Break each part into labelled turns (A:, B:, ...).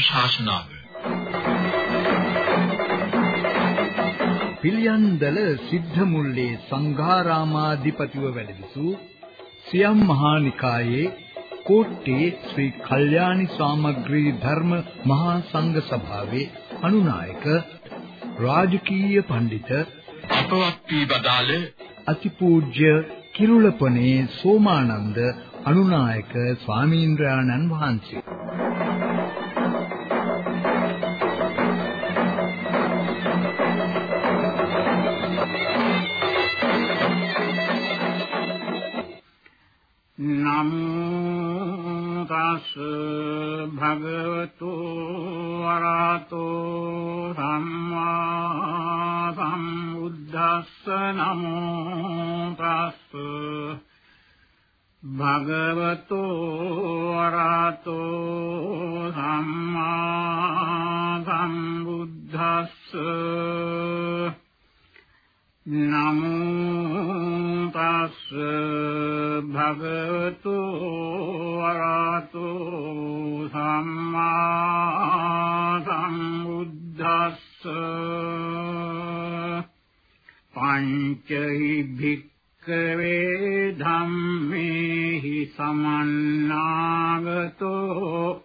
A: ධර්මානුශාසනාව
B: පිළියන්දල සිද්ධ මුල්ලේ සංඝාරාමාධිපතිව වැඩ සිටු සියම් මහා නිකායේ කෝට්ටේ ශ්‍රී කල්යාණි සාමග්‍රී ධර්ම මහා සංඝ සභාවේ අනුනායක රාජකීය පඬිත
A: අපවත් වී බදාළ
B: අතිපූජ්‍ය කිරුළපනේ සෝමානන්ද අනුනායක ස්වාමීන්ද්‍රයන්න් වහන්සේ
C: නමෝ තස් භගවතු වරහතෝ සම්මා සම්බුද්දස්ස නමෝ තස් භගවතු වරහතෝ සම්මා සම්බුද්දස්ස නමෝ තස් භගවතු පංචහි භික්ඛවේ ධම්මේහි සමන්නාගතෝ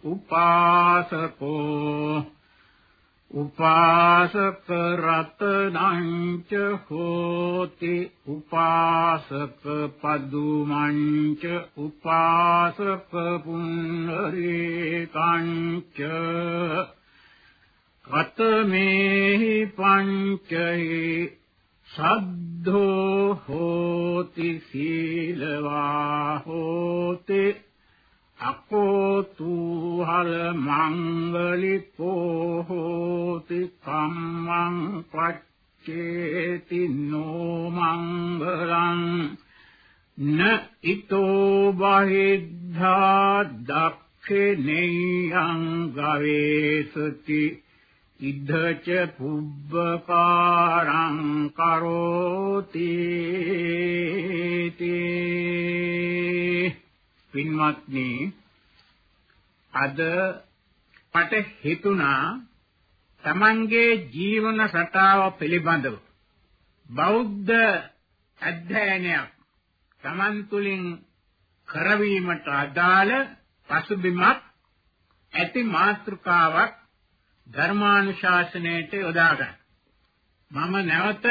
C: උපාසකෝ උපාසක රතනං ච හෝති උපාසක පදුමං ච උපාසක පුන්නරේකං ච කතමේහි පංචහි සද්ධෝ ගවේසති ඉද්ධච පුබ්බකාරං කරෝති පින්වත්නි අද මට හිතුණා තමන්ගේ ජීවන රටාව පිළිබඳව බෞද්ධ අධ්‍යයනයක් තමන් තුළින් කරවීමට අදාළ පසුබිමක් ඇති මාතෘකාවක් ධර්මානුශාසනයට යොදා ගන්න. මම නැවත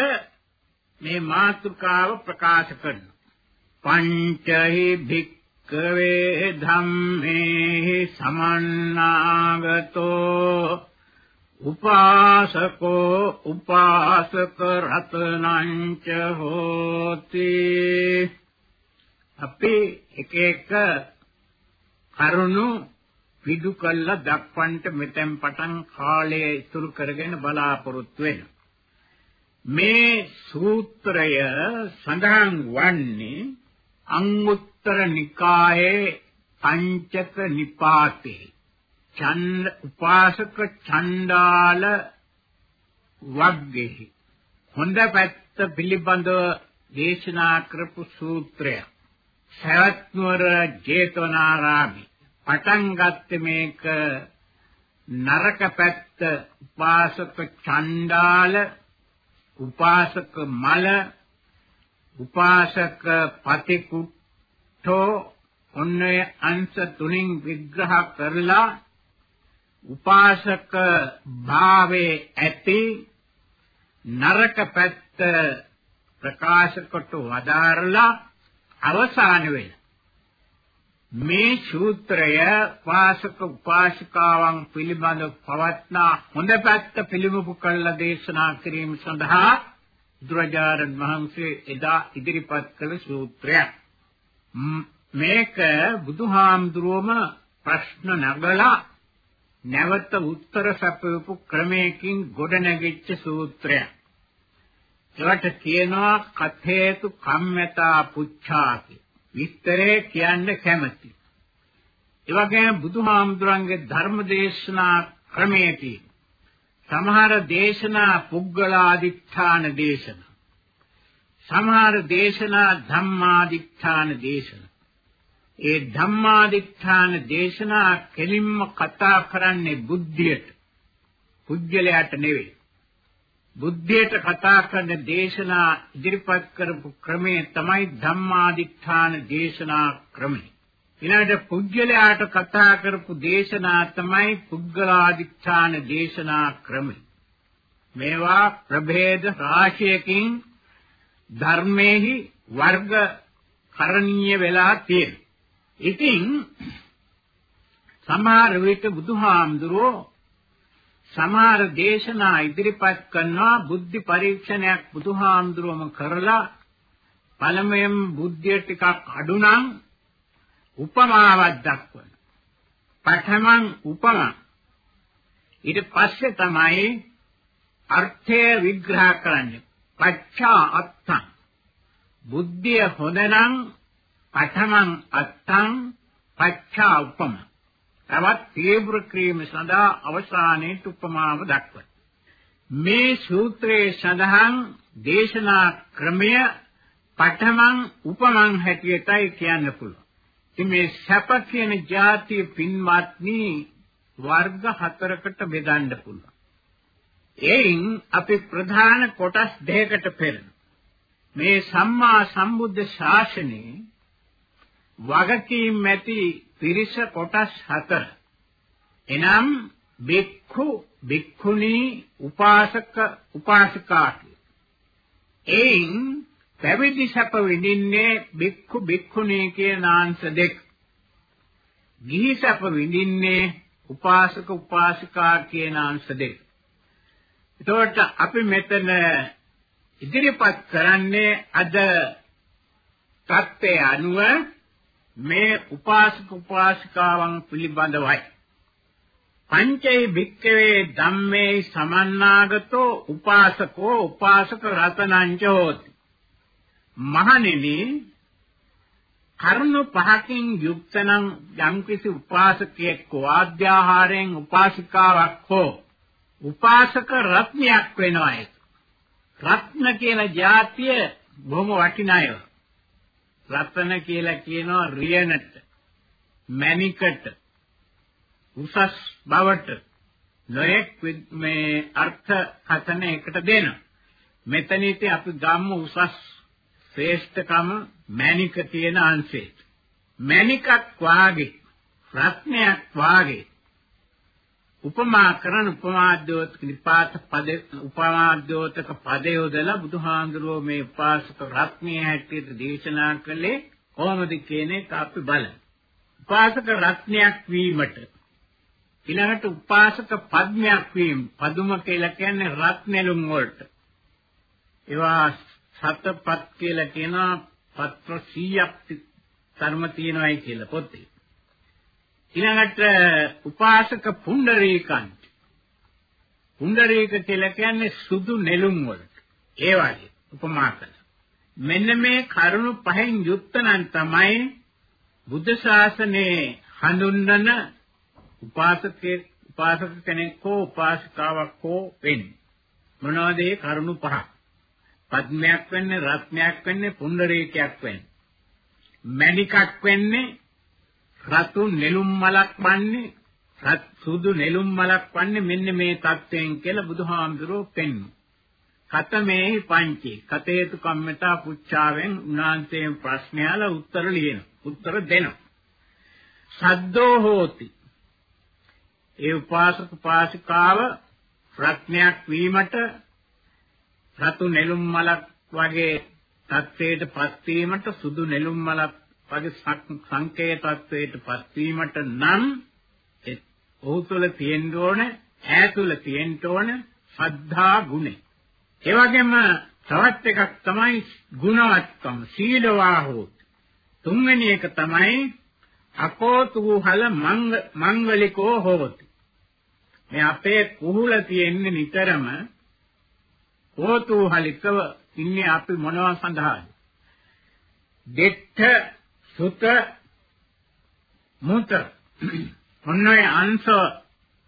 C: මේ මාතෘකාව ප්‍රකාශ කරනවා. පංචහි භික් කවේ ධම්මේ සමන්නාගතෝ උපාසකෝ උපාසක රතනං ච හෝති අපි එක එක කරුණු විදු කළා දක්වන්නට මෙතෙන් පටන් කාලය ඉතුරු කරගෙන බලාපොරොත්තු වෙනවා. මේ සූත්‍රය සඳහන් වන්නේ අංගුත්තර නිකායේ පංචක නිපාතේ. ඡන්ද උපාසක ඡණ්ඩාල වග්ගෙහි හොඳ පැත්ත පිළිබඳව දේශනා කරපු සූත්‍රය සවැත් නුවර ජේතවනාරාමේ. පටන් ගත්තේ මේක නරක පැත්ත උපාසක ඡණ්ඩාල උපාසක මල උපාසක පතිකුට්ඨෝ ඔන්නේ අංශ තුنين විග්‍රහ කරලා උපාසක භාවේ ඇති නරක පැත්ත ප්‍රකාශ කොට වදාරලා අවසාන වෙයි මේ සූත්‍රය වාසක උපාසිකාවන් පිළිබඳ පවත්නා හොඳ පැත්ත පිළිඹු කළ දේශනා කිරීම සඳහා බුදුරජාණන් වහන්සේ එදා ඉදිරිපත් කළ සූත්‍රයක්. මේක බුදුහාමුදුරුවම ප්‍රශ්න නගලා නැවත උත්තර සපයපු ක්‍රමයකින් ගොඩනැගිච්ච සූත්‍රයක්. ඒවට කියනවා කතේතු කම්මතා පුච්ඡාති. විස්තරේ කියන්න කැමති. ඒ වගේම බුදුහාමුදුරන්ගේ ධර්ම දේශනා ක්‍රමයේදී සමහර දේශනා පුද්ගලාදිඨාන දේශනා සමහර දේශනා ධම්මාදිඨාන දේශනා ඒ ධම්මාදිඨාන දේශනා කෙලින්ම කතා කරන්නේ බුද්ධියට. පුජ්‍යලයට නෙවෙයි. බුද්ධියට කතා කරන දේශනා ඉදිරිපත් කරපු ක්‍රමය තමයි ධම්මාදිඨාන දේශනා ක්‍රමය. ඊළඟට පුජ්‍යලයට කතා කරපු දේශනා තමයි පුද්ගලාදිඨාන දේශනා ක්‍රමය. මේවා ප්‍රභේද රාශියකින් ධර්මයේහි වර්ග කරණීය වෙලා තියෙනවා. ඉතින් සමහර විට බුදුහාමුදුරෝ සමහර දේශනා ඉදිරිපත් කරනවා බුද්ධි පරීක්ෂණයක් බුදුහාමුදුරුවම කරලා පළමුවෙන් බුද්ධිය ටිකක් අඩු නම් උපමාවක් දක්වන. පඨමං උපමා ඊට පස්සේ තමයි අර්ථය විග්‍රහ කරන්නේ. පච්චා අත්තං බුද්ධිය හොඳනම් පඨමං අත්තං පච්චා උපම තවත් තීව්‍ර ක්‍රීම සඳහා අවසානයේ උපමාව දක්වයි. මේ සූත්‍රයේ සඳහන් දේශනා ක්‍රමය පඨමං උපමං හැටියටයි කියන්න පුළුවන්. ඉතින් මේ සැප කියන જાතිය පින්වත්නි වර්ග හතරකට බෙදන්න පුළුවන්. එයින් අපි ප්‍රධාන කොටස් දෙකකට පෙරන මේ සම්මා සම්බුද්ධ ශාසනයේ වගකීම් ඇති පිරිස කොටස් හතර. එනම් බික්ඛු බික්ඛුනී උපාසක උපාසිකා එයින් පැවිදි සැප විඳින්නේ බික්ඛු බික්ඛුනී කියන අංශ දෙක. ගිහි සැප විඳින්නේ උපාසක උපාසිකා කියන අංශ දෙක. එතකොට අපි මෙතන ඉදිරිපත් කරන්නේ අද தත්ත්වය අනුව මේ උපාසක උපාසිකාවන් පිළිබඳවයි. පංචෛ භික්ඛවේ ධම්මේ සමන්නාගතෝ උපාසකෝ උපාසක රතනංච හෝති. මහණෙනි කරුණු පහකින් යුක්තනම් යම්කිසි උපාසකයෙක් වාද්‍යාහාරයෙන් උපාසිකාවක් හෝ උපාසක රත්නයක් වෙනවා ඒක. රත්න කියන જાතිය බොහොම වටිනාය. රතන කියලා කියනවා රියනට මණිකට උසස් බවට. නොයෙක් මේ අර්ථ කතන එකට දෙනවා. මෙතනදී අපි ගම්ම උසස් ශ්‍රේෂ්ඨකම මණික තියෙන අංශේ මණිකක් වාගේ රත්නයක් වාගේ උපමා කරන උපමාද්‍යෝතක නිපාත පද උපමාද්‍යෝතක පද යොදලා බුදුහාඳුරෝ මේ උපාසක රත්නයේ හැටියට දේශනා කළේ කොහොමද කියන එක අපි බලමු. උපාසක රත්නයක් වීමට ඊළඟට උපාසක පද්මයක් වීම පදුම කියලා කියන්නේ රත්නෙලුම් වලට. ඒවා සතපත් කියලා කියනවා පත්‍ර 100ක් ධර්ම තියෙනවායි කියලා පොතේ. ඊළඟට උපාසක පුණ්ඩරීකන්. පුණ්ඩරීක කියලා කියන්නේ සුදු නෙළුම් වලට. ඒ වගේ උපමා කළා මෙන්න මේ කරුණු පහෙන් යුක්ත නම් තමයි බුද්ධ ශාසනයේ හඳුන්වන උපාසකේ උපාසක කෙනෙක් හෝ උපාසිකාවක් හෝ වෙන්නේ. මොනවද ඒ කරුණු පහ? පද්මයක් වෙන්නේ රත්නයක් වෙන්නේ පුණ්ඩරීකයක් වෙන්නේ. මණිකක් වෙන්නේ රතු නෙළුම් මලක් වන්නේ සුදු නෙළුම් මලක් වන්නේ මෙන්න මේ தත්වයෙන් කියලා බුදුහාමුදුරුවෝ පෙන්වු. කතමේ පංචේ කතේතු කම්මතා පුච්චාවෙන් උනාන්තේ ප්‍රශ්නයල උත්තර ලියන. උත්තර දෙනවා. සද්දෝ හෝති. ඒ උපාසක පාසිකාව ප්‍රඥාක් වීමට රතු නෙළුම් මලක් වගේ තත්වයට පත් වීමට සුදු නෙළුම් මලක් වගේ සංකේය තත්වයට පත්වීමට නම් ඔහු තුළ තියෙන්න ඕන ඈ තුළ තියෙන්න ඕන ශ්‍රද්ධා ගුණය. ඒ වගේම තවත් එකක් තමයි ගුණවත්කම සීලවා හෝ තුන්වෙනි එක තමයි අකෝතුහල මංගලිකෝ හෝති. මේ අපේ කුහුල තියෙන්නේ නිතරම කෝතුහලිකව ඉන්නේ අපි මොනවා සඳහාද? දෙත්ත සුත මුත ඔන්නෝය අංශ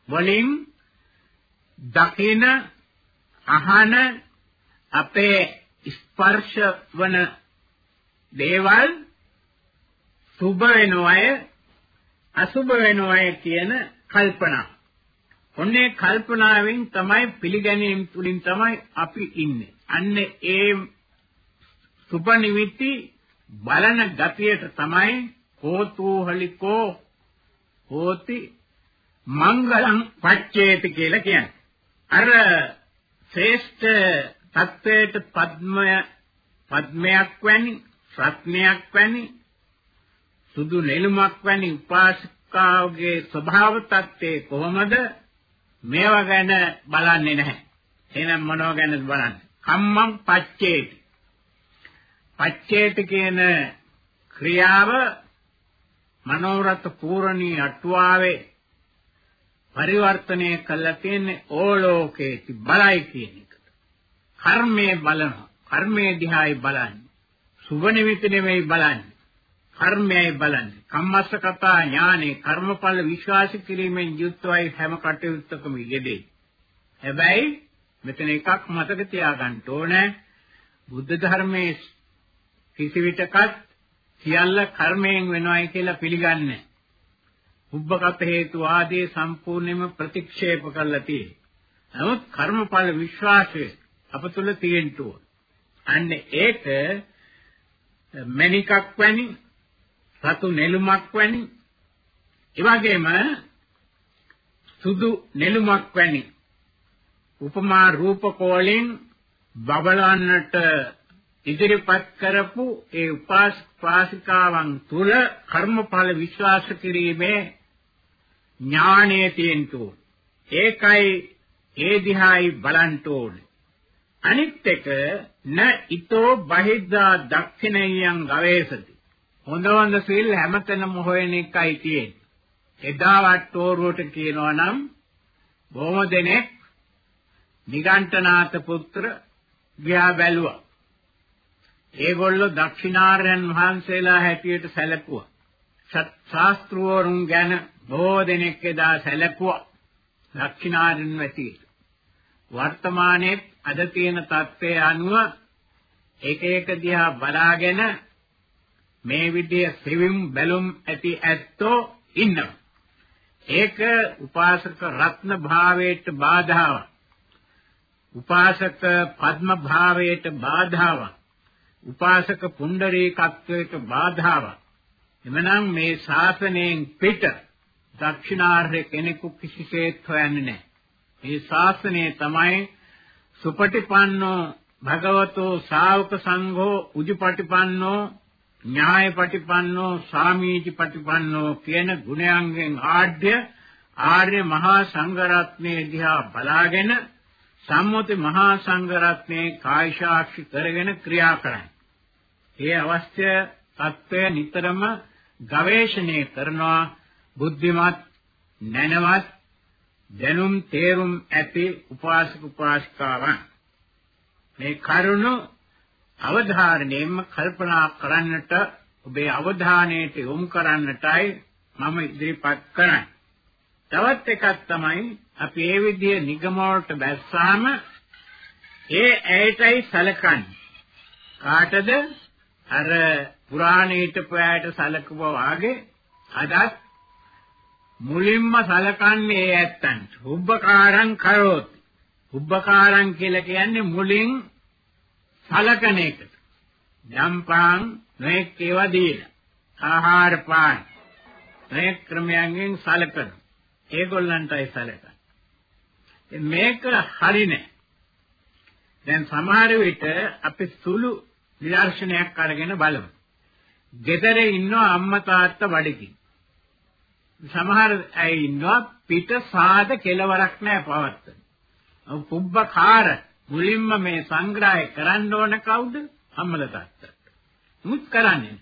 C: වලින් දකින අහන අපේ ස්පර්ශ වන දේවල් සුභ වෙනවය අසුභ වෙනවය කියන කල්පනා. ඔන්නේ කල්පනාවෙන් තමයි පිළිගැනීම තුලින් තමයි අපි ඉන්නේ. අන්න ඒ සුභ නිමිති බලන ගතියට තමයි කෝතුහලිකෝ හෝති මංගලං පච්චේති කියලා කියන්නේ. අර ශ්‍රේෂ්ඨ තත්වයට පද්මය පද්මයක් වැනි රත්නයක් වැනි සුදු නෙළුමක් වැනි උපාසිකාවගේ ස්වභාව තත්ත්වය කොහොමද මේවා ගැන බලන්නේ නැහැ. එහෙනම් මොනව ගැනද බලන්නේ? කම්මං පච්චේති. පච්චේති කියන ක්‍රියාව මනෝරත් පූර්ණී අටුවාවේ පරිවර්තනය කළා තියෙන්නේ ඕලෝකේති බලයි කියන එක. කර්මයේ බලනවා. කර්මයේ දිහායි බලන්නේ. සුබ නිමිති නෙමෙයි බලන්නේ. කර්මයයි බලන්නේ. කම්මස්ස කතා ඥානේ කර්මඵල විශ්වාස කිරීමෙන් යුක්තවයි හැම කටයුත්තකම යෙදේ. හැබැයි මෙතන එකක් මතක තියාගන්න ඕනේ. බුද්ධ ධර්මයේ කිසි විටකත් සියල්ල කර්මයෙන් වෙනවයි කියලා පිළිගන්නේ උබ්බකත හේතු ආදී සම්පූර්ණයෙන්ම ප්‍රතික්ෂේප කරලා තියෙනවා. නමුත් කර්මඵල විශ්වාසය අප තුළ තියෙන්න ඕන. අන්න ඒක මණිකක් වැනි සතු නෙළුමක් වැනි එවැගේම සුදු නෙළුමක් වැනි උපමා රූපකෝලෙන් බබලන්නට ඉදිරිපත් කරපු ඒ උපාසිකාවන් තුල කර්මඵල විශ්වාස කිරීමේ ඥාණය තියෙන්න ඕන. ඒකයි ඒ දිහායි බලන්න ඕනේ. අනිත් එක න ඊතෝ බහිද්දා දක්ෂිනයන් ගවේසති. හොඳ හොඳ සීල් හැමතැනම හොයන එකයි තියෙන්නේ. එදා වට්ටෝරුවට කියනවා නම් බොහොම දෙනෙක් නිගණ්ඨනාත පුත්‍ර ගියා බැලුවා. ඒගොල්ලෝ දක්ෂිනාරයන් වහන්සේලා හැටියට සැලකුවා. ශාස්ත්‍රවරුන් ගැන බොහෝ දෙනෙක් එදා සැලකුවා. දක්ෂිනාරයන් වැටියට. වර්තමානයේ අද තියෙන තත්ත්වයේ අනුව එක එක දිහා බලාගෙන මේ විදිය සෙවිම් බැලුම් ඇති ඇත්තෝ ඉන්නවා. ඒක උපාසක රත්න භාවයට බාධාවක්. උපාසක පද්ම භාවයට බාධාවක්. උපාසක පුණ්ඩරීකත්වයට බාධාවක්. එමනම් මේ ශාසනයෙන් පිට දක්ෂිනාර්ය කෙනෙකු කිසිසේත් හොයන්නේ නැහැ. මේ ශාසනය තමයි සුපටිපන්නෝ භගවතෝ ශාවක සංඝෝ උජුපටිපන්නෝ ඥායපටිපන්නෝ සාමීචිපටිපන්නෝ කියන ගුණයන්ගෙන් ආඩ්‍ය ආර්ය මහා සංඝ රත්නයේ දිහා බලාගෙන සම්මුති මහා සංඝ රත්නයේ කායිශාක්ෂි කරගෙන ක්‍රියා කරන්නේ. ඒ අවශ්‍ය தත්ත්වය නිතරම ගවේෂණය කරනවා බුද්ධිමත් නැනවත් දැනුම් තේරුම් ඇති උපාසක උපාසිකාවන් මේ කරුණ අවධාරණයෙන්ම කල්පනා කරන්නට ඔබේ අවධානයට යොමු කරන්නටයි මම ඉදිරිපත් කරන්නේ. තවත් එකක් තමයි අපි මේ විදිහේ නිගමවලට බැස්සාම ඒ ඇයටයි සලකන්නේ. කාටද? අර පුරාණීට පෑයට සලකුවා වාගේ අදත් මුලින්ම සලකන්නේ ඒ ඇත්තන්ට. උබ්බකාරං කරෝත්. උබ්බකාරං කියලා කියන්නේ මුලින් සලකන එකට. යම්පාන් නොඑක් ඒවා දීලා. ආහාර පාන නොඑක් ක්‍රමයන්ගෙන් සලකන. ඒගොල්ලන්ටයි සලකන. මේක හරිනේ. දැන් සමහර විට අපි සුළු නිදර්ශනයක් අරගෙන බලමු. ගෙදර ඉන්න අම්මා තාත්තා බඩකින්. සමහර අය ඉන්නවා පිට සාද කෙලවරක් නැහැ පවත්තන. පුබ්බකාර මුලින්ම මේ සංග්‍රහය කරන්න ඕන කවුද? අම්මල තාත්තා. මුත් කරන්නේ.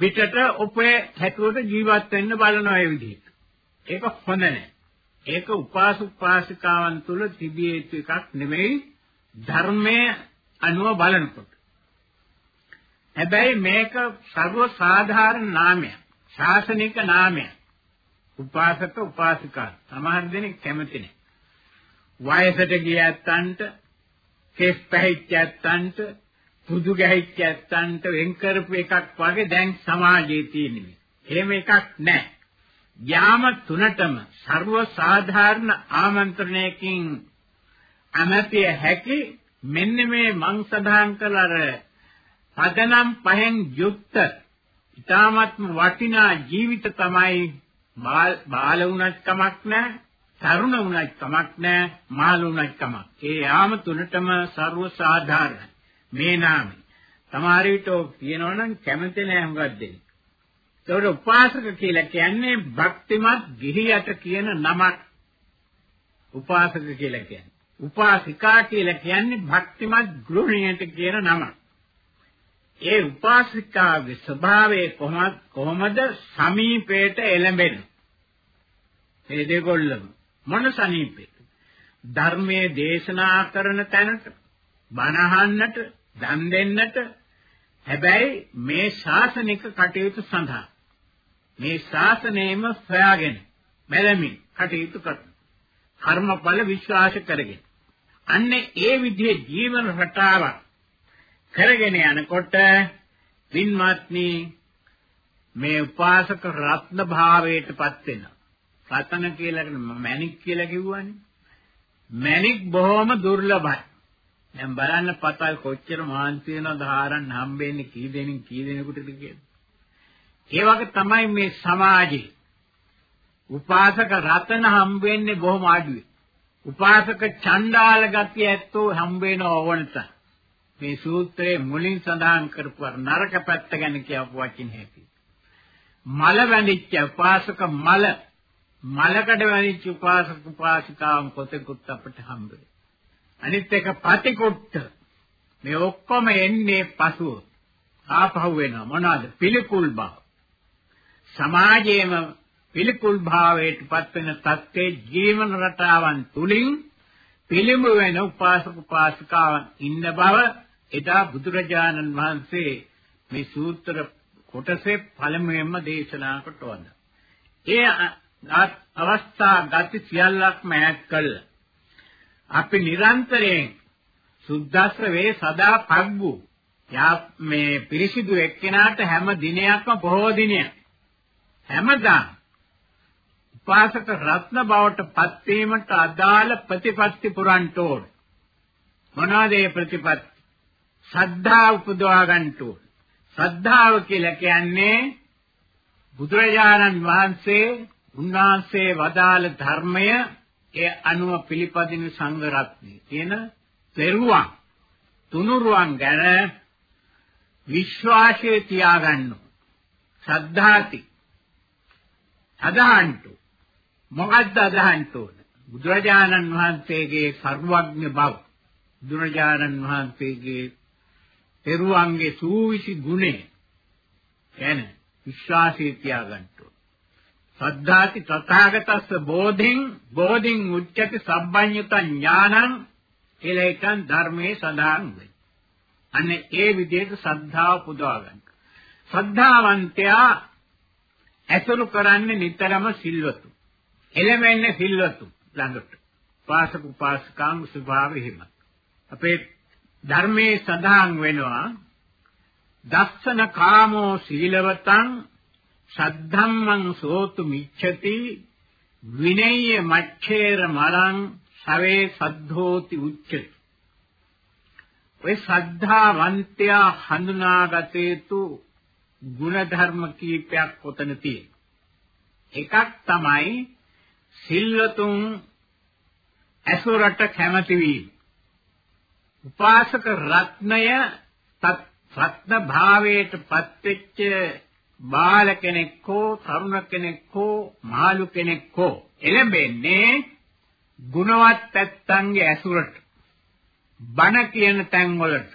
C: පිටට ඔපේ හැටුවට ජීවත් වෙන්න බලනවා ඒ විදිහට. ඒක හොඳ නැහැ. ඒක උපාස උපාසිකාවන් තුල තිබිය යුතු එකක් නෙමෙයි ධර්මයේ අනුව බලනකොට. හැබැයි මේක සර්ව සාධාරණ නාමයක්. ශාසනික නාමයක්. උපාසක උපාසිකා සමහර දෙනෙක් කැමති නැහැ. වයසට ගිය ඇත්තන්ට කෙස් පැහිච්ච ඇත්තන්ට පුදු ගැහිච්ච ඇත්තන්ට වෙන් කරපු එකක් වගේ දැන් සමාජයේ තියෙන්නේ. එහෙම එකක් නැහැ. යාම තුනටම ਸਰව සාධාරණ ආමන්ත්‍රණයකින් අමතිය හැකි මෙන්න මේ මං සඳහන් කළ අර පදනම් පහෙන් යුක්ත. ඉතාමත්ම වටිනා ජීවිත තමයි බාල වුණත් කමක් නැහැ තරුණ වුණත් කමක් නැහැ මහලු වුණත් කමක් ඒ යාම තුනටම ਸਰව සාධාරණ මේ නාමය. සමහර විට කියනවනම් කැමති නැහැ හුඟක් දෙන්නේ ඒකට උපාසක කියලා කියන්නේ භක්තිමත් ගිහියට කියන නමක්. උපාසක කියලා කියන්නේ. උපාසිකා කියලා කියන්නේ භක්තිමත් ගෘහණියට කියන නමක්. ඒ උපාසිකාගේ ස්වභාවය කොහොමද කොහොමද සමීපයට එළඹෙන්නේ? මේ දෙකොල්ලම මොන සනීපේ? ධර්මයේ දේශනා කරන තැනට බණ අහන්නට, දන් දෙන්නට හැබැයි මේ ශාසනික කටයුතු සඳහා මේ ශාසනයම සොයාගෙන බැලමින් කටයුතු කරන කර්මඵල විශ්වාස කරගෙන අන්නේ ඒ විදිහේ ජීවන රටාවක් කරගෙන යනකොට වින්වත්නි මේ උපාසක රත්න භාවයටපත් වෙනවා රතන කියලා මැණික් කියලා කිව්වනේ. මැණික් බොහොම දුර්ලභයි. දැන් බලන්න පතල් කොච්චර මහන්සි වෙනවද හාරන්න හම්බෙන්නේ කී දෙනෙක් කී දෙනෙකුටද කියලා. ඒ වගේ තමයි මේ සමාජේ. උපාසක රතන හම්බෙන්නේ බොහොම අඩුයි. උපාසක චණ්ඩාල ගතිය ඇත්තෝ හම්බ වෙන ඕවනත. මේ සූත්‍රයේ මුලින් සඳහන් කරපු නරක පැත්ත ගැන කියපු වචින් හැටි. මල වැඳිච්ච උපාසක මල මලකඩ වැනිච්ච උපාසක උපාසිකාවන් කොතෙකුත් අපිට හම්බ අනිත් එක පටිකුට්ට. මේ ඔක්කොම එන්නේ පසුව. ආපහු වෙනවා. මොනවාද? පිළිකුල් බව. සමාජයේම පිළිකුල් භාවයටපත් වෙන තත්ත්වයේ ජීවන රටාවන් තුලින් පිළිඹු වෙන උපාසක උපාසිකාවන් ඉන්න බව එදා බුදුරජාණන් වහන්සේ මේ සූත්‍ර කොටසේ පළමුවෙන්ම දේශනා කොට වදා. ඒ අවස්ථා ගති සියල්ලක්ම ඈත් කළා. අපි නිරන්තරයෙන් සුද්දස්ස වේ සදා පග්ගු. යා මේ පිරිසිදු එක්කෙනාට හැම දිනයක්ම බොහෝ දිනයක්. හැමදාම උපාසක රත්න බවට පත් වීමට අදාළ ප්‍රතිපත්ති පුරන්ට ඕන. මොනවාද ඒ ප්‍රතිපත්ති? ශ්‍රද්ධාව උපදවා ගන්න ඕන. ශ්‍රද්ධාව කියලා කියන්නේ බුදුරජාණන් වහන්සේ උන්වහන්සේ වදාළ ධර්මය ඒ අනුව පිළිපදින සංඝ රත්නය තියෙන පෙරුවන් තුනුරුවන් ගැන විශ්වාසය තියාගන්න ශ්‍රද්ධාති අදහන්ට මොකද්ද අදහන්ට ඕන බුදුරජාණන් වහන්සේගේ සර්වඥ බව බුදුරජාණන් වහන්සේගේ පෙරුවන්ගේ සූවිසි ගුණය ගැන විශ්වාසය තියාගන්න සද්ධාති තථාගතස්ස බෝධින් බෝධින් උච්චති සබ්බඤ්ඤත ඥානං කියලා එකන් ධර්මයේ සඳහන් වෙයි. අනේ ඒ විදිහට සද්ධාව පුදවා ගන්න. සද්ධාවන්තයා ඇසුරු කරන්නේ නිතරම සිල්වතු. එළමෙන්නේ සිල්වතු ළඟට. පාසක උපාසකාංග ස්වභාවය හිම. අපේ ධර්මයේ සඳහන් වෙනවා දස්සන කාමෝ සීලවතං සද්ධම්මං සෝතු මිච්ඡති විනය්‍ය මච්ඡේර මලං සවේ සද්ධෝති උච්චති ඔය සද්ධාවන්තයා හඳුනාගත යුතු ಗುಣධර්ම කීපයක් කොතන එකක් තමයි සිල්වතුන් ඇසුරට කැමති වීම. උපාසක රත්නය තත් රත්න භාවයට පත්වෙච්ච බාල කෙනෙක් හෝ තරුණ කෙනෙක් හෝ මාළු කෙනෙක් හෝ එළඹෙන්නේ ගුණවත් ඇත්තන්ගේ ඇසුරට බණ කියන තැන් වලට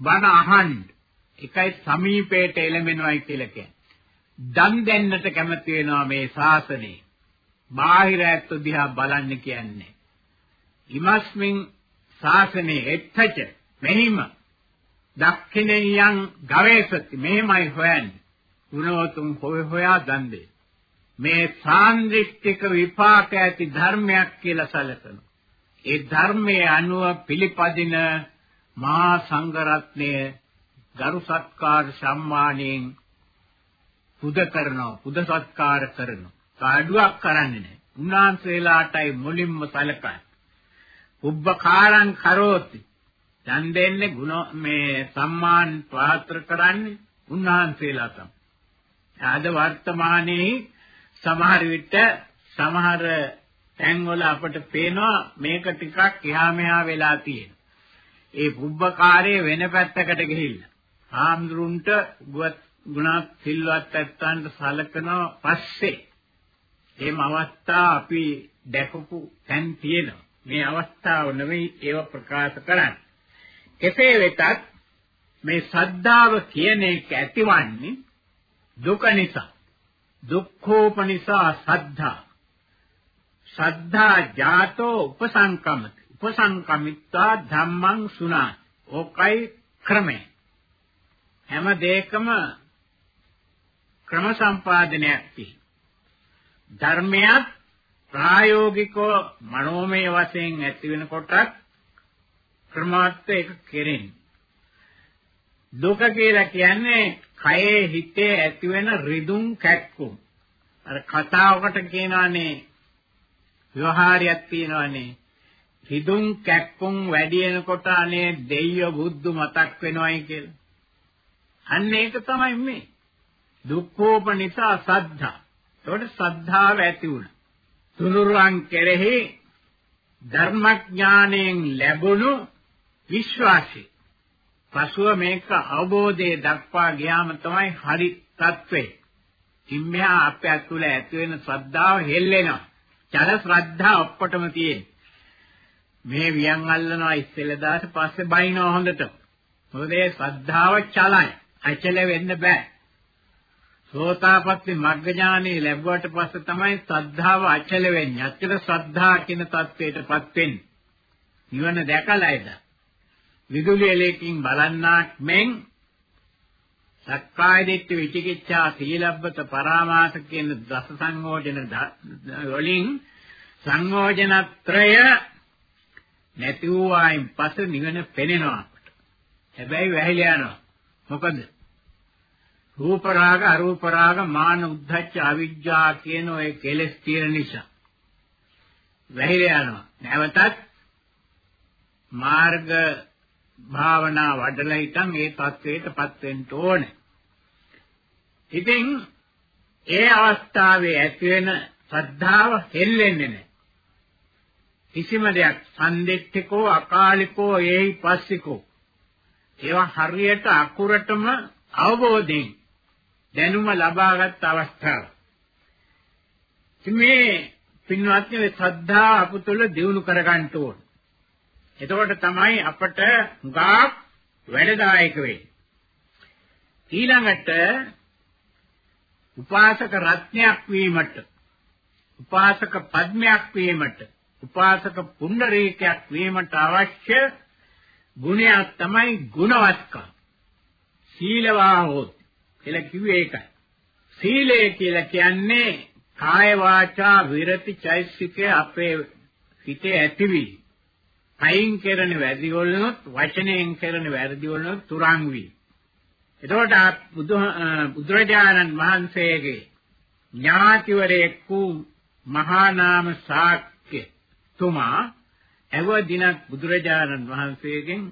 C: බණ අහන්න එකයි සමීපයට එළඹෙනවයි කියලා කියන්නේ. දන් දෙන්නට කැමති වෙනවා මේ ශාසනය. බාහිර ඇත්ත දිහා බලන්න කියන්නේ. ඉමස්මින් ශාසනේ එත්තච මෙහිම දක්ඛිනියං ගවේෂති මෙහිමයි හොයන්නේ. ගුණවතුන් හොය හොයා දන් දෙයි. මේ සාන්දෘෂ්ටික විපාක ඇති ධර්මයක් කියලා සැලකනවා. ඒ ධර්මයේ අනුව පිළිපදින මහා සංඝරත්නය ගරු සත්කාර සම්මානයෙන් පුද කරනවා පුද සත්කාර කරනවා කාඩුවක් කරන්නේ නැහැ උන්වහන්සේලාටයි මුලින්ම සැලකන්නේ උබ්බකාරං කරෝති දන් දෙන්නේ ගුණ මේ සම්මාන පාත්‍ර කරන්නේ උන්වහන්සේලා තමයි. අද වර්තමානයේ සමහර විට සමහර තැන්වල අපට පේනවා මේක ටිකක් එහා මෙහා වෙලා තියෙන. ඒ පුබ්බකාරයේ වෙන පැත්තකට ගිහිල්ලා ආම්ඳුරුන්ට ගුණත් සිල්වත් ඇත්තන්ට සලකනවා පස්සේ එහෙම අවස්ථා අපි දැකපු තැන් තියෙනවා. මේ අවස්ථාව නෙවෙයි ඒව ප්‍රකාශ කරන්නේ. කෙසේ වෙතත් මේ සද්ධාව කියන එක ඇතිවන්නේ දුක නිසා. දුක්ඛෝපනිසා සද්ධා. සද්ධා ජාතෝ උපසංකමති. උපසංකමිත්වා ධම්මං සුනා. ඕකයි ක්‍රමය. හැම දෙයකම ක්‍රම සම්පාදනයක් තියෙනවා. ධර්මයක් ප්‍රායෝගිකව මනෝමය වශයෙන් ඇති වෙනකොටත් ක්‍රමාත්ත එක කෙරෙන්නේ. දුක කියලා කියන්නේ කයේ හිතේ ඇති වෙන රිදුම් කැක්කුම්. අර කතාවකට කියනවානේ ව්‍යවහාරයක් තියෙනවානේ. රිදුම් කැක්කුම් වැඩි වෙනකොට අනේ දෙයිය බුද්ධ මතක් වෙනවයි කියලා. අන්න ඒක තමයි මේ. දුක්ඛෝපනිසා සද්ධා. ඒකට සද්ධාව ඇති වුණා. තුනුරුවන් කෙරෙහි ධර්මඥාණයෙන් ලැබුණු විශ්වාසය. පසුව මේක අවබෝධයේ දක්වා ගියාම තමයි හරි తත්වේ. කිම්මයා අපේ අතුල ඇති වෙන ශ්‍රද්ධාව හෙල්ලෙනවා. චල ශ්‍රද්ධා ඔක්කොටම තියෙන. මේ වියන් අල්ලනවා ඉස්සෙල්ලාදාට පස්සේ බයිනවා හොඳට. මොකද ඒ ශ්‍රද්ධාව චලයි. අචල වෙන්න බෑ. සෝතාපට්ටි මග්ගඥානෙ ලැබුවට පස්සේ තමයි ශ්‍රද්ධාව අචල වෙන්නේ. අචල ශ්‍රද්ධා කියන தത്വයටපත් වෙන්නේ. නිවන දැකලායිද? විදුලි එලෙකින් බලන්නාක් මෙන් සක්කාය දිට්ඨි විචිකිච්ඡා සීලබ්බත පරාමාස කියන දස සංයෝජන වලින් සංයෝජනත්‍රය නැති වූ ආයින් පස්සේ නිවන පෙනෙනවා. හැබැයි වැහිලා යනවා. මොකද? රූප රාග අරූප රාග මාන උද්ධච්ච අවිජ්ජා කියන ඔය කෙලෙස් තියෙන නිසා. වැහිලා යනවා. නැවතත් මාර්ග භාවනා වඩලා ඉතින් ඒ தത്വයටපත් වෙන්න ඕනේ. ඉතින් ඒ අවස්ථාවේ ඇති වෙන ශ්‍රද්ධාව හෙල්ලෙන්නේ නැහැ. කිසිම දෙයක් සම්දෙට්ඨිකෝ අකාලිකෝ ඒයි පස්සිකෝ. ඒවා හරියට අකුරටම අවබෝධයෙන් දැනුම ලබාගත් අවස්ථාව. මේ පින්වත්නි මේ ශ්‍රද්ධා අපතුල දියුණු කරගන්න ඕන. එතකොට තමයි අපට ගාක් වැඩදායක වෙන්නේ. ඊළඟට උපාසක රත්නයක් වීමට උපාසක පද්මයක් වීමට උපාසක පුණ්ඩරීකයක් වීමට අවශ්‍ය ගුණයක් තමයි ගුණවත්කම. සීලවා හොත් කියලා කිව්වේ ඒකයි. සීලය කියලා කියන්නේ කාය වාචා විරති චෛසිකේ අපේ හිතේ ඇතිවි. කයින් කරන වැරදි වලනොත් වචනයෙන් කරන වැරදි වලනොත් තුරන් වී. එතකොට බුදුරජාණන් වහන්සේගේ ඥාතිවරයෙක් වූ මහා නාම ශාක්‍ය තුමා එව දිනක් බුදුරජාණන් වහන්සේගෙන්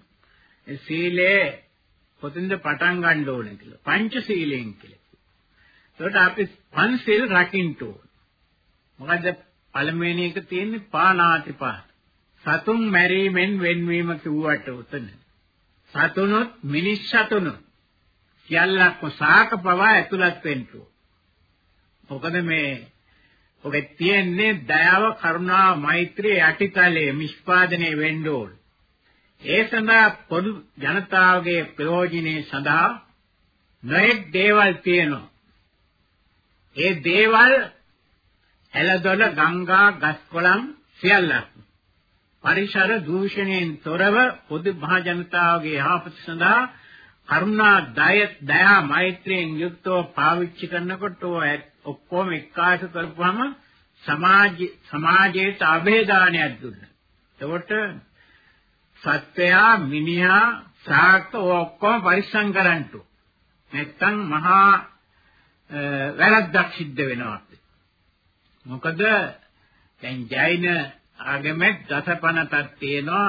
C: සීලේ කොතින්ද පටන් ගන්න ඕනේ කියලා. පංච සීලෙන් කියලා. එතකොට අපි පංචශීල රකින්න ඕන. මොකද පළවෙනි එක තියෙන්නේ පානාතිපාත. සතුන් මැරීමෙන් වෙන්වීම කිව්වට උතන. සතුනොත් මිනිස් සතුනොත් සියල්ලක්ම සාක පවා ඇතුළත් වෙන්න මොකද මේ ඔබේ තියෙන්නේ දයාව කරුණා මෛත්‍රිය යටිතලයේ නිෂ්පාදනය වෙන්න ඕන. ඒ සඳහා පොදු ජනතාවගේ ප්‍රයෝජනෙ සඳහා නොඑක් දේවල් තියෙනවා. ඒ දේවල් එළදොල ගංගා ගස්කොළන් සියල්ලක් පරිසර දූෂණයෙන් තොරව පොදු මහ ජනතාවගේ යහපත සඳහා කරුණා දය දයා මෛත්‍රියෙන් යුක්තව පාවිච්චි කරනකොට ඔක්කොම එක්කාසු කරපුවම සමාජ සමාජයට અભේදානයක් දුන්නා. එතකොට සත්වයා මිනිහා ශාක්ත ඔක්කොම පරිස්සම් කරන්න. නැත්තම් මහා වැරද්දක් සිද්ධ වෙනවා. මොකද දැන් ජෛන ආගමේ දසපනතක් තියෙනවා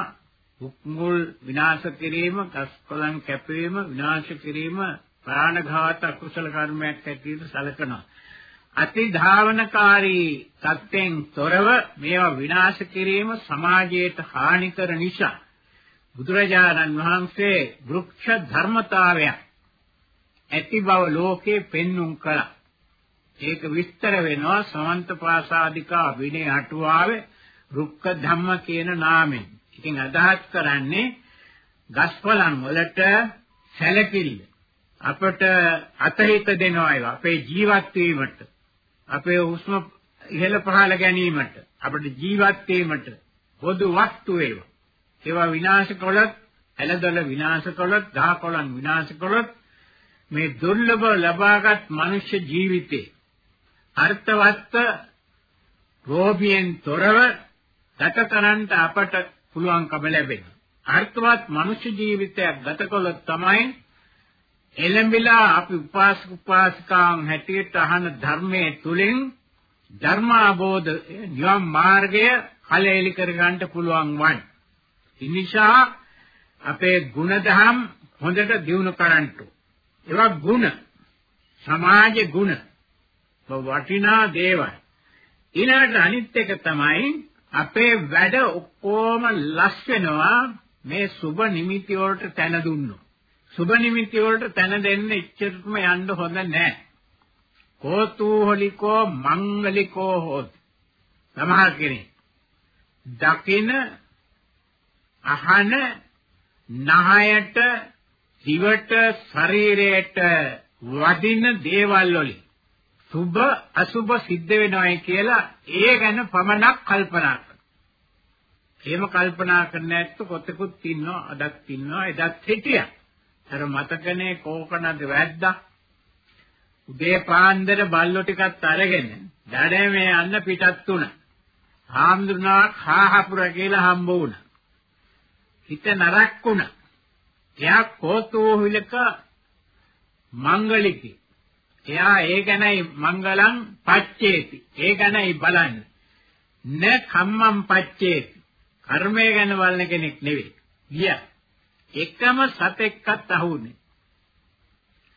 C: මුල් විනාශ කිරීම, කස්කොලන් කැපවීම, විනාශ කිරීම ප්‍රාණඝාත අකුසල කර්මයක් ඇටියට සැලකනවා. අති ධාවනකාරී සත්‍යෙන් තොරව මේවා විනාශ කිරීම සමාජයට හානි කර නිසා බුදුරජාණන් වහන්සේ වෘක්ෂ ධර්මතාවය ඇති බව ලෝකේ පෙන්눔 කළා. ඒක විස්තර වෙනවා සමන්ත පාසාදිකා විනය අටුවාවේ රුක්ක ධම්ම කියන නාමයෙන්. ඉතින් අදහස් කරන්නේ ගස්පලන් වලට සැලකිල්ල. අපට අතහිත දෙනවා ඒවා. අපේ ජීවත් වීමට. අපේ හුස්ම ඉහළ පහළ ගැනීමට. අපේ ජීවත් වීමට. පොදු වස්තු ඒවා ඒවා විනාශ කළොත්, ඇලදොල විනාශ කළොත්, දහකොළන් විනාශ කළොත් මේ දුර්ලභ ලබාගත් මනුෂ්‍ය ජීවිතේ අර්ථවත් රෝභියෙන් තොරව ගත කරන්න අපට පුළුවන්කම ලැබෙනවා. අර්ථවත් මනුෂ්‍ය ජීවිතයක් ගත කළොත් තමයි එළඹිලා අපි උපාසක උපාසිකාන් හැටියට අහන ධර්මයේ තුලින් ධර්මාබෝධ නිවන් මාර්ගය කලෙලි කරගන්න පුළුවන් වань. ඉනිසා අපේ ಗುಣධම් හොඳට දියුණු කරන්නට. ඒවා ಗುಣ සමාජ ಗುಣ වටිනා දේවල්. ඊළඟට අනිත් එක තමයි අපේ වැඩ ඔක්කොම ලස් වෙනවා මේ සුබ නිමිති වලට තැන දුන්නොත්. සුබ නිමිති වලට තැන දෙන්න ඉච්චරටම යන්න හොඳ නැහැ. කෝතුහලිකෝ මංගලිකෝ හොත්. සමහර කෙනෙක් දකින අහන නහයට දිවට ශරීරයට වදින දේවල් වලින් සුබ අසුබ සිද්ධ වෙනවයි කියලා ඒ ගැන පමණක් කල්පනා කරනවා. එහෙම කල්පනා කරන්නේ නැත්නම් කොතෙකුත් ඉන්නවා අදත් ඉන්නවා එදත් හිටියා. අර මතකනේ කෝකනද වැද්දා. උදේ පාන්දර බල්ලෝ ටිකත් අරගෙන දඩමේ යන්න පිටත් වුණා. හාමුදුරුවෝ කාහපුර කියලා හම්බ වුණා. හිත නරක් වුණා. එයා කෝතෝහිලක මංගලිකී එයා ඒ ගැනයි මංගලං පච්චේති. ඒ ගැනයි බලන්නේ. න කම්මං පච්චේති. කර්මය ගැන බලන කෙනෙක් නෙවෙයි. ගියා. එකම සතෙක්වත් අහුනේ.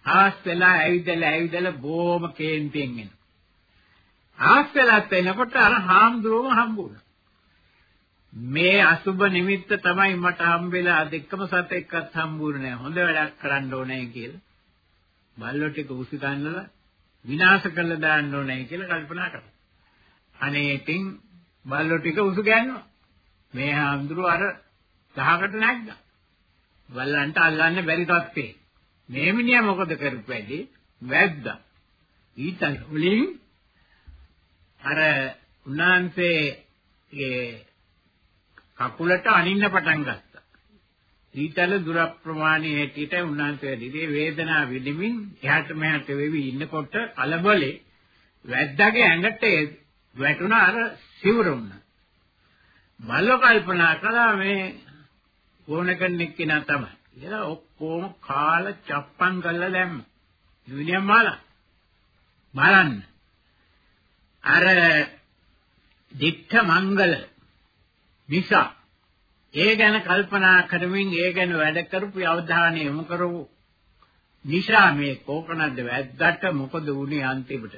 C: ආස් වෙලා ඇවිදලා ඇවිදලා බොහොම කේන්තියෙන් එන. ආස් වෙලාත් එනකොට අර හාමුදුරුවම හම්බුණා. මේ අසුබ නිමිත්ත තමයි මට හම්බෙලා අද එකම සතෙක්වත් හම්බුනේ නැහැ. හොඳ වැඩක් කරන්න ඕනේ කියලා. බල්ලෝ ටික උසි ගන්නලා විනාශ කරලා දාන්න ඕනේ කියලා කල්පනා කරා. අනේ ඉතින් බල්ලෝ ටික උසු ගන්නවා. මේ හාමුදුරුව අර ගහකට නැග්ගා. බල්ලන්ට අල්ලන්න බැරි තත්ත්වේ. මේ මිනිහා මොකද කරපු වැඩි? වැද්දා. ඊතන් වලින් අර උන්නාන්සේ කකුලට අනින්න පටන් ගත්තා. සීතල දුර ප්‍රමාණයේ හැටියට උන්වහන්සේ දිදී වේදනාව විඳින්මින් එහාට මෙහාට වෙවි ඉන්නකොට කලබලේ වැද්දාගේ ඇඟට වැටුණ අර සිවුරුන්න. මල්ල කල්පනා කළා මේ ඕන කෙනෙක් කෙනා තමයි. කියලා ඔක්කොම කාල චප්පන් කරලා දැම්ම. යුනියම් මාලා. බලන්න. අර දිත්ත මංගල නිසා ඒ ගැන කල්පනා කරමින් ඒ ගැන වැඩ කරපු අවධානය යොමු කරවු නිසා මේ කෝකනද්ද වැද්දට මොකද වුනේ අන්තිමට?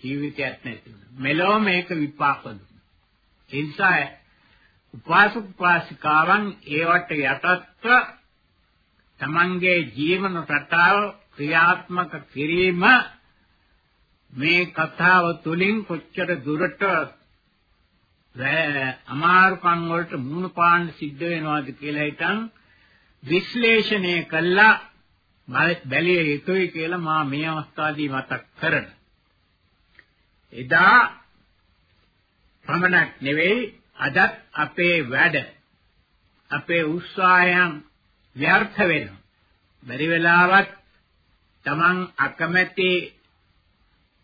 C: ජීවිතයක් නැති වුණා. මෙලොව මේක විපාක දුන්නා. ඒ නිසා උපාසක උපාසිකාවන් ඒවට යටත්ව තමන්ගේ ජීවන රටාව ක්‍රියාත්මක කිරීම මේ කතාව තුලින් කොච්චර දුරට අමාරුකම් වලට මුහුණ පාන්න සිද්ධ වෙනවාද කියලා හිතන් විශ්ලේෂණය කළා බැලිය යුතුයි කියලා මා මේ අවස්ථාවේදී මතක් කරන. එදා පමණක් නෙවෙයි අදත් අපේ වැඩ අපේ උත්සාහයන් ව්‍යර්ථ වෙනවා. බැරි වෙලාවත් Taman අකමැති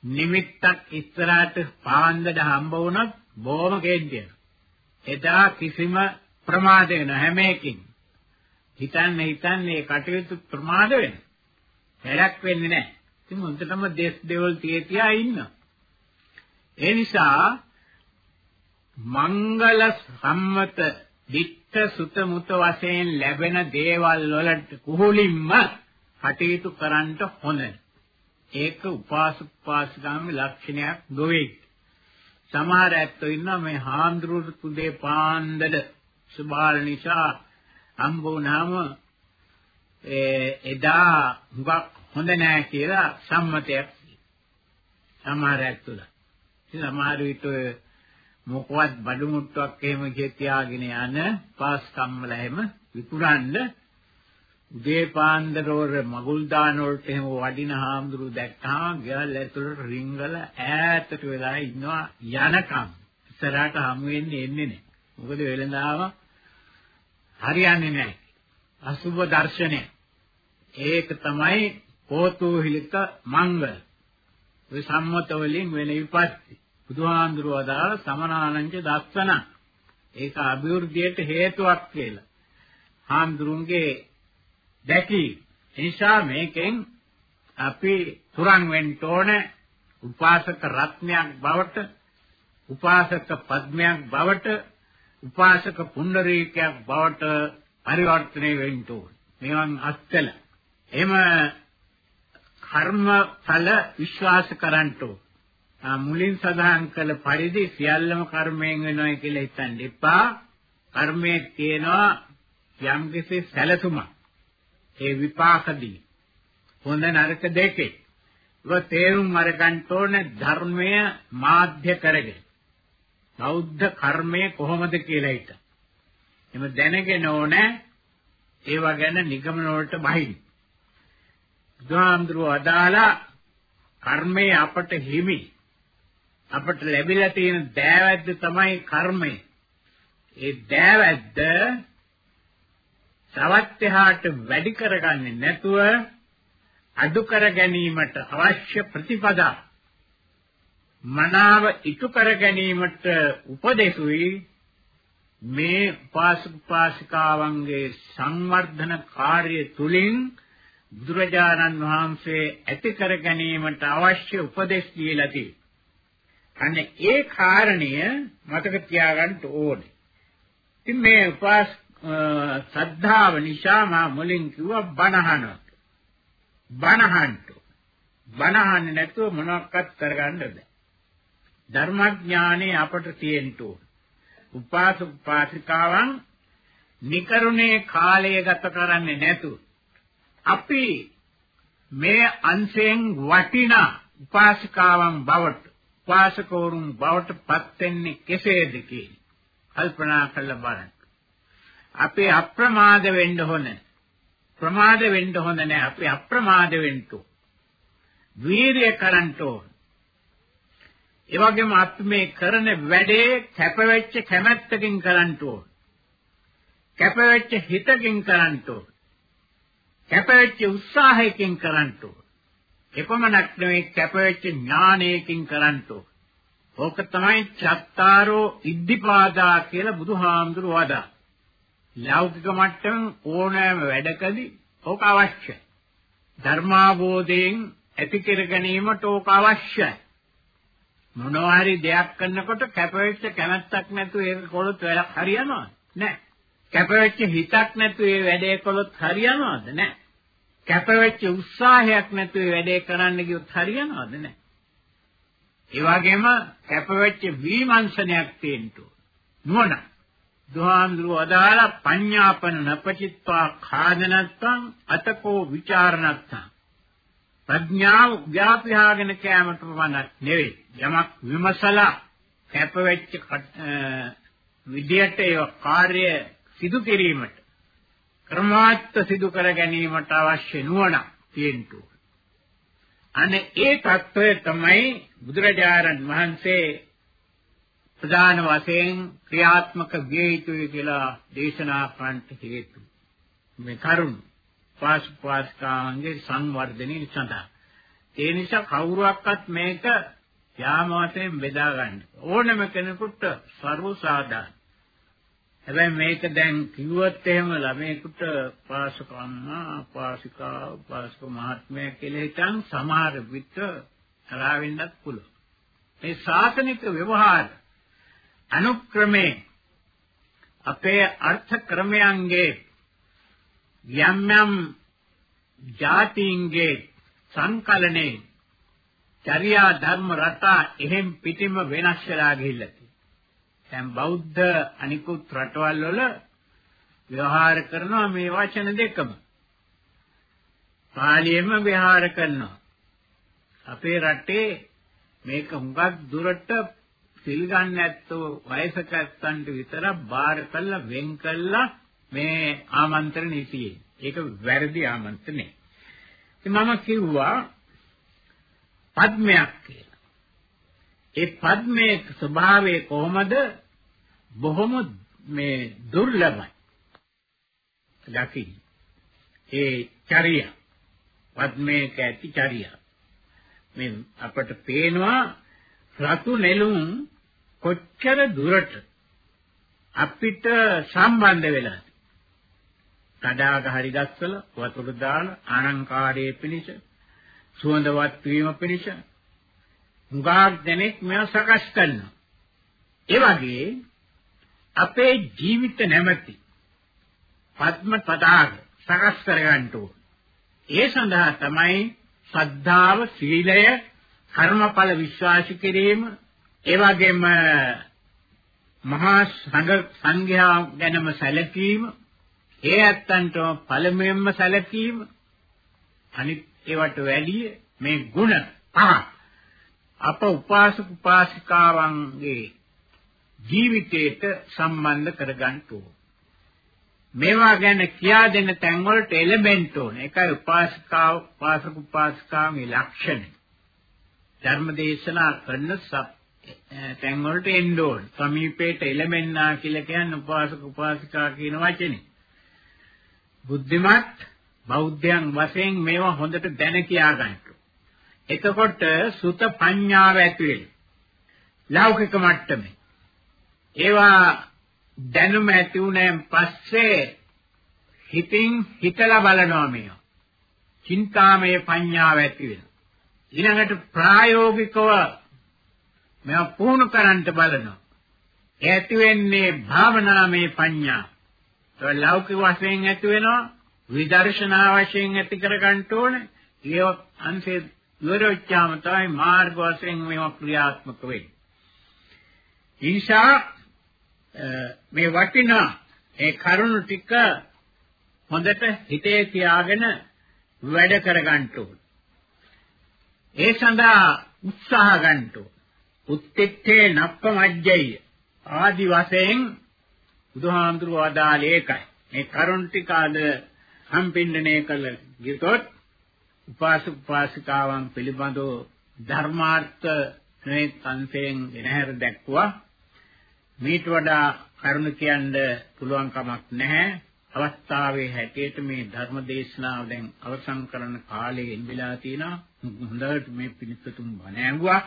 C: නිමිත්තක් ඉස්සරහට පාන්දට හම්බ වුණොත් බොහොම කේන්තිය. එදා කිසිම ප්‍රමාදේ නැහැම එකකින් හිතන්නේ හිතන්නේ කටයුතු ප්‍රමාද වෙනවා. වැඩක් වෙන්නේ නැහැ. ඉතින් හොඳටම දෙස් දෙවල් තියතියා ඉන්නවා. ඒ නිසා මංගල සම්මත ditta සුත මුත වශයෙන් ලැබෙන දේවල් වලට කුහුලින්ම කටයුතු කරන්න හොඳයි. ඒක උපාසක උපාසිකාමේ ලක්ෂණයක් නොවේ. සමහර ඇත්තෝ ඉන්නවා මේ හාමුදුරුවෝ පුදේ පාන්දර සුභාල නිසා හම්බුනාම ඒ එදා හුඟක් හොඳ නෑ කියලා සම්මතයක් සමහර ඇත්තෝ. සමහර විට මොකවත් බඩු මුට්ටුවක් එහෙම තියාගෙන යන පාස් කම්මල එහෙම විකුණන්න උදේ පාන්දර වර මගුල් දාන වලට එහෙම වඩින හාමුදුරු දැක්කම ගෙවල් ඇතුළට රිංගල ඈතට වෙලා ඉන්නවා යනකම් ඉස්සරහට හමු වෙන්නේ එන්නේ නැහැ. මොකද වෙලඳාම හරියන්නේ නැහැ. අසුබ දර්ශනය. ඒක තමයි කෝතුහිලික මංගල. ඔය සම්මත වලින් වෙන විපස්සී. බුදුහාඳුරුව අදාළ සමනානංච දස්සන. ඒක අභිවෘද්ධියට හේතුවක් කියලා. හාමුදුරුන්ගේ දැකි. එනිසා මේකෙන් අපි තුරන් වෙන්න ඕන උපාසක රත්නයක් බවට උපාසක පද්මයක් බවට උපාසක පුණ්ඩරීකයක් බවට පරිවර්තනය වෙන්න ඕන. මේවන් අත්කල. එහෙම කර්ම ඵල විශ්වාස කරන්න ඕන. මුලින් සඳහන් කළ පරිදි සියල්ලම කර්මයෙන් වෙනවා කියලා හිතන්න එපා. කර්මයේ තියෙනවා යම්කිසි සැලසුමක්. ඒ විපාකදී හොඳ නරක දෙකේ ඒක තේරුම් අරගන්න ඕනේ ධර්මය මාධ්‍ය කරගෙන බෞද්ධ කර්මය කොහොමද කියලා හිත. එම දැනගෙන ඕනේ ඒවා ගැන නිගමන වලට බහින්න. බුදුහාමුදුරුවෝ අදාලා කර්මය අපට හිමි. අපට ලැබිලා තියෙන දෑවැද්ද තමයි කර්මය. ඒ දෑවැද්ද තවත් එහාට වැඩි කරගන්නේ නැතුව අඩු කර ගැනීමට අවශ්‍ය ප්‍රතිපදා මනාව ඉටු කර ගැනීමට උපදෙසුයි මේ උපාසක උපාසිකාවන්ගේ සංවර්ධන කාර්ය තුලින් බුදුරජාණන් වහන්සේ ඇති කර ගැනීමට අවශ්‍ය උපදෙස් දීලා තියෙනවා. අනේ ඒ කාරණය මතක තියාගන්න ඕනේ. ඉතින් මේ උපාසක සද්ධාව නිසා මා මුලින් කිව්වා බණහන. බණහන්ට. බණහන්නේ නැතුව මොනවත් කරගන්න බෑ. ධර්මඥානෙ අපට තියෙන්න ඕන. උපාසක උපාසිකාවන් නිකරුණේ කාලය ගත කරන්නේ නැතුව අපි මේ අංශයෙන් වටිනා උපාසිකාවන් බවට උපාසකවරුන් බවට පත් වෙන්නේ කෙසේද කියලා කල්පනා කරලා බලන්න. අපි අප්‍රමාද වෙන්න හොන. ප්‍රමාද වෙන්න හොඳ නැහැ. අපි අප්‍රමාද වෙන්න ඕන. වීරිය කරන්න ඕන. ඒ වගේම අපි මේ කරන වැඩේ කැපවෙච්ච කැමැත්තකින් කරන්න ඕන. කැපවෙච්ච හිතකින් කරන්න ඕන. කැපවෙච්ච උත්සාහයකින් කරන්න ඕන. එපමණක් නෙවෙයි කැපවෙච්ච ඥානයකින් කරන්න ඕන. ඕක තමයි චත්තාරෝ ඉද්ධිපාදා කියලා බුදුහාමුදුරුවෝ වදා. ලෞකික මට්ටම ඕනෑම වැඩකදී ඕක අවශ්‍යයි. ධර්මාබෝධයෙන් ඇති කර ගැනීමට ඕක අවශ්‍යයි. මොනවා හරි දෙයක් කරනකොට කැපවෙච්ච කැමැත්තක් නැතුව ඒක කළොත් වැඩක් හරියනවද? නැහැ. කැපවෙච්ච හිතක් නැතුව ඒ වැඩේ කළොත් හරියනවද? නැහැ. කැපවෙච්ච උත්සාහයක් නැතුව ඒ වැඩේ කරන්න ගියොත් හරියනවද? නැහැ. ඒ වගේම කැපවෙච්ච විමර්ශනයක් තියෙන්න ඕන. නුවණ දුහාඳුරු අදාළ පඤ්ඤාපන නපචිත්වා khාදනත්තං අතකෝ ਵਿਚාරණත්තං ප්‍රඥාව ව්‍යාපියාගෙන කැමත පමණක් නෙවෙයි යමක් විමසලා කැපවෙච්ච විදියට ඒ කාර්ය සිදු කිරීමට ක්‍රමාත්ත සිදු කර ගැනීමට අවශ්‍ය නුවණ තියෙන්න ඕන. අනේ ඒ தত্ত্বය තමයි බුදුරජාණන් වහන්සේ ප්‍රධාන වශයෙන් ක්‍රියාත්මක විය යුතුයි කියලා දේශනා කරන්නට හේතු. මේ කරුණ පාස්පාස්කාංගේ සංවර්ධනය සඳහා. ඒ නිසා කවුරුවක්වත් මේක යාම වශයෙන් බෙදා ගන්න ඕනම කෙනෙකුට ਸਰව සාධාරණ හැබැයි මේක දැන් කිව්වොත් එහෙම ළමයෙකුට පාසක අම්මා පාසිකා පාසක මහත්මයා කියලා හිතන් සමහර විට තරහ වෙන්නත් පුළුවන්. මේ සාසනික ව්‍යවහාර අනුක්‍රමේ අපේ අර්ථ ක්‍රමයන්ගේ යම් යම් જાතින්ගේ සංකලනේ චර්යා ධර්ම රටා එහෙම් පිටින්ම වෙනස් වෙලා ගිහිල්ලා දැන් බෞද්ධ අනිකුත් රටවල් වල ව්‍යවහාර කරනවා මේ වචන දෙකම. පාලියෙම ව්‍යවහාර කරනවා. අපේ රටේ මේක හුඟක් දුරට සිල් ගන්න ඇත්තෝ වයසක ඇත්තන්ට විතර බාර කළා වෙන් කළා මේ ආමන්ත්‍රණ ඉතියේ. ඒක වැරදි ආමන්ත්‍රණේ. ඉතින් මම කිව්වා පද්මයක් කියලා. ඒ පද්මයේ ස්වභාවය කොහොමද? බොහොම මේ දුර්ලභයි. දකින්න. ඒ චර්ය පද්මයක ඇති චර්ය. මේ අපට පේනවා රතු නෙළුම් කොච්චර දුරට අපිට සම්බන්ධ වෙලාද? කඩාක හරි ගස්සල වතුර දාන අනංකාරයේ පිණිස සුවඳවත් වීම පිණිස හුඟක් දෙනෙක් මේවා සකස් කරනවා. ඒ වගේ අපේ ජීවිත නැමැති පద్ම පදාග සකස් කරගන්න ඕන. ඒ සඳහා තමයි සද්ධාව, සීලය, කර්මඵල විශ්වාස කිරීම, ඒ වගේම මහා සංඝයා ගැනම සැලකීම, ඒ ඇත්තන්ට පළමුවෙන්ම සැලකීම, අනිත් ඒවට වැඩිය මේ ಗುಣ පහ අප උපාසක උපාසිකාවන්ගේ ජීවිතයට සම්බන්ධ කරගන්න ඕන. මේවා ගැන කියා දෙන තැන් වලට එලෙමන්ට් ඕන. ඒකයි උපාසිකාව, උපාසක උපාසිකාවේ ලක්ෂණ. ධර්ම දේශනා කරන තැන් වලට එන්න ඕන. සමීපේට එලෙමෙන්නා කියලා කියන්නේ උපාසක උපාසිකා කියන වචනේ. බුද්ධිමත් බෞද්ධයන් වශයෙන් මේවා හොඳට දැන කියා ගන්න. එතකොට සුත පඤ්ඤාව ඇති වෙනවා. ලෞකික මට්ටමේ. ඒවා දැනුම ඇති වුණාන් පස්සේ හිතින් හිතලා බලනවා මේවා. චින්තාමය පඤ්ඤාව ඇති වෙනවා. ඊළඟට ප්‍රායෝගිකව මේවා පුහුණු කරන්න බලනවා. ඒ ඇති වෙන්නේ භාවනාමය පඤ්ඤා. ඒ ලෞකික වශයෙන් ඇති වෙනවා විදර්ශනා වශයෙන් ඇති කර ගන්න ඕනේ. ඒ අංශේ ඉවරොච්චාම තමයි මාර්ග වශයෙන් මේවා ක්‍රියාත්මක වෙන්නේ. ඊශා මේ වටිනා ඒ කරුණු ටික හොඳට හිතේ තියාගෙන වැඩ කර ගන්න ඕනේ. ඒ සඳහා උත්සාහ ගන්න ඕනේ. උත්තිත්තේ නප්පමජ්ජය ආදි වශයෙන් බුදුහාඳුරු වදාළේ ඒකයි. මේ කරුණ ටික අද සම්පින්දනය කළ ගියොත් උපාසක උපාසිකාවන් පිළිබඳව ධර්මාර්ථ මේ සංසයෙන් එනහැර දැක්වුවා. මේට වඩා කරුණ කියන්න පුළුවන් කමක් නැහැ. අවස්ථාවේ හැටියට මේ ධර්ම දේශනාව දැන් අවසන් කරන කාලේ එන්විලා තියෙනවා. හොඳට මේ පිළිතුතුන් බණ ඇහුවා.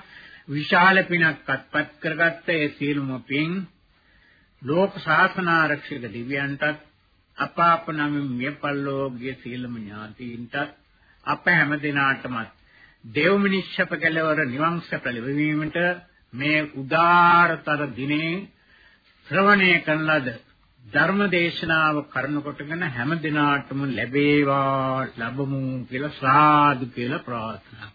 C: විශාල පිනක් අත්පත් කරගත්ත ඒ සීලම පින් ලෝක ශාසන ආරක්ෂක දිව්‍යයන්ටත් අපාප නම් මියපල්ලෝගිය සීලම ඥාතීන්ටත් අප හැම දිනාටම දේව මිනිස්සප කෙලවර නිවන් සැප ලැබීමට මේ උදාරතර දිනේ ශ්‍රවණය කරන ලද ධර්ම දේශනාව කරන කොටගෙන හැම දිනාටම ලැබේවා ලැබමු කියලා සාදු කියලා ප්‍රාර්ථනා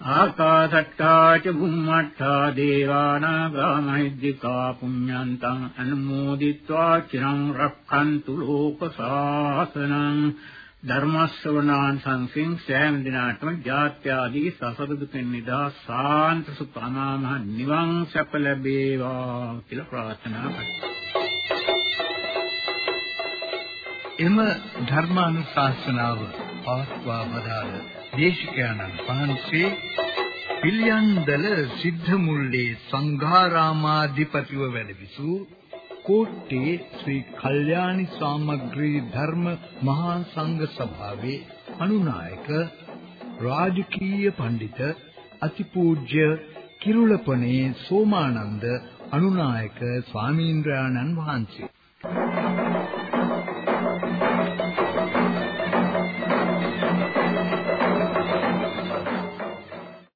C: ආකාසට්ටා ච බුම්මට්ටා දේවානාගා මහිද්దికා පුඤ්ඤන්තං අනුමෝදිත්වා චිරං රක්ඛන්තු ලෝක සාසනං ධර්මස්සවනාන් සංසින් සෑම දිනාටම ජාත්‍ය ආදී සසර දුකෙන් නිදා සාන්ත සුඛාමහ නිවන් සැප ලැබේවා කියලා ප්‍රාර්ථනා කරනවා.
B: එම ධර්මානුශාසනාව පවත්වා වදාළ දේශකයන්න් වහන්සේ පිල්යන්දල සිද්ධමුල්ලේ සංඝාරාමාධිපතිව වැඩ විසූ කෝට්ටේ ශ්‍රී කල්යාණි සාමග්‍රී ධර්ම මහා සංඝ සභාවේ අනුනායක රාජකීය පඬිත අතිපූජ්‍ය කිරුළපනේ සෝමානන්ද අනුනායක ස්වාමීන්ද්‍රයන්න් වහන්සේ.